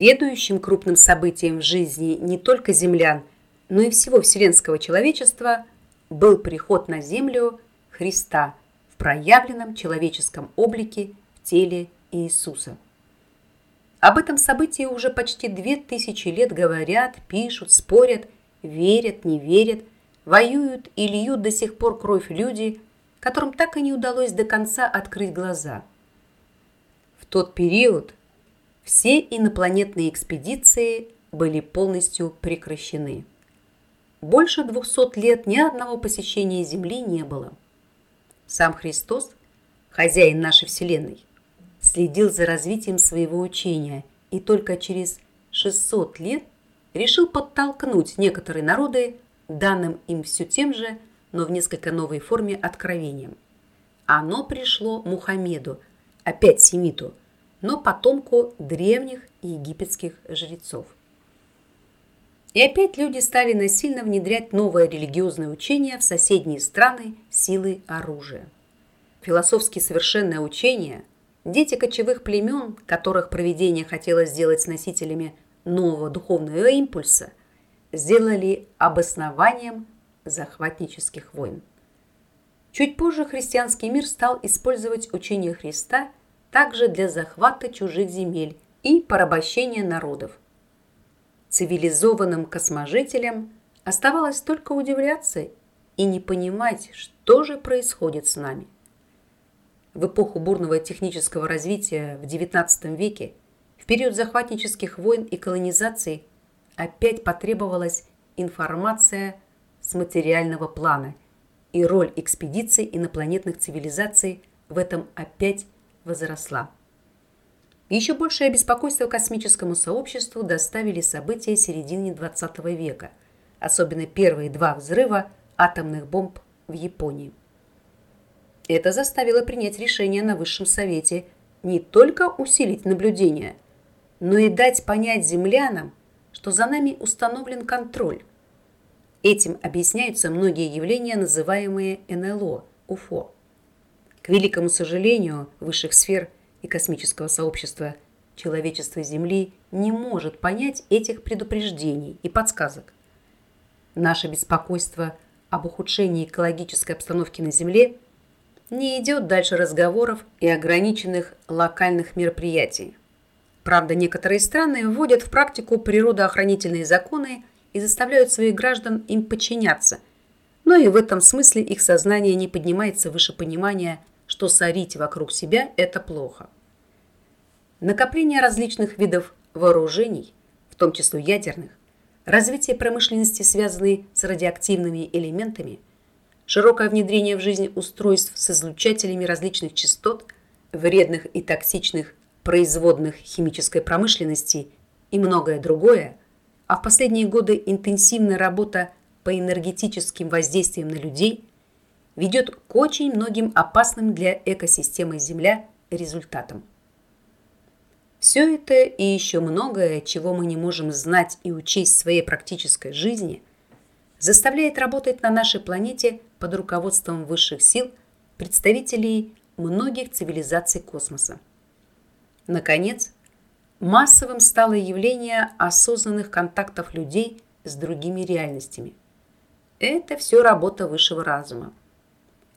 Следующим крупным событием в жизни не только землян, но и всего вселенского человечества был приход на землю Христа в проявленном человеческом облике в теле Иисуса. Об этом событии уже почти две тысячи лет говорят, пишут, спорят, верят, не верят, воюют и льют до сих пор кровь люди, которым так и не удалось до конца открыть глаза. В тот период все инопланетные экспедиции были полностью прекращены. Больше 200 лет ни одного посещения Земли не было. Сам Христос, хозяин нашей Вселенной, следил за развитием своего учения и только через 600 лет решил подтолкнуть некоторые народы данным им все тем же, но в несколько новой форме откровением. Оно пришло Мухаммеду, опять семиту – но потомку древних египетских жрецов. И опять люди стали насильно внедрять новое религиозное учение в соседние страны силы оружия. Философски совершенное учение дети кочевых племен, которых проведение хотело сделать носителями нового духовного импульса, сделали обоснованием захватнических войн. Чуть позже христианский мир стал использовать учение Христа также для захвата чужих земель и порабощения народов. Цивилизованным косможителям оставалось только удивляться и не понимать, что же происходит с нами. В эпоху бурного технического развития в XIX веке, в период захватнических войн и колонизации, опять потребовалась информация с материального плана, и роль экспедиций инопланетных цивилизаций в этом опять возросла. Еще большее беспокойство космическому сообществу доставили события середины XX века, особенно первые два взрыва атомных бомб в Японии. Это заставило принять решение на Высшем Совете не только усилить наблюдение, но и дать понять землянам, что за нами установлен контроль. Этим объясняются многие явления, называемые НЛО, УФО. К великому сожалению, высших сфер и космического сообщества человечество Земли не может понять этих предупреждений и подсказок. Наше беспокойство об ухудшении экологической обстановки на Земле не идет дальше разговоров и ограниченных локальных мероприятий. Правда, некоторые страны вводят в практику природоохранительные законы и заставляют своих граждан им подчиняться, но и в этом смысле их сознание не поднимается выше понимания что сорить вокруг себя – это плохо. Накопление различных видов вооружений, в том числе ядерных, развитие промышленности, связанной с радиоактивными элементами, широкое внедрение в жизнь устройств с излучателями различных частот, вредных и токсичных производных химической промышленности и многое другое, а в последние годы интенсивная работа по энергетическим воздействиям на людей – ведет к очень многим опасным для экосистемы Земля результатам. Все это и еще многое, чего мы не можем знать и учесть в своей практической жизни, заставляет работать на нашей планете под руководством высших сил представителей многих цивилизаций космоса. Наконец, массовым стало явление осознанных контактов людей с другими реальностями. Это все работа высшего разума.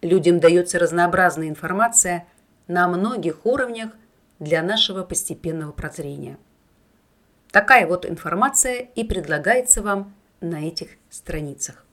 Людям дается разнообразная информация на многих уровнях для нашего постепенного прозрения. Такая вот информация и предлагается вам на этих страницах.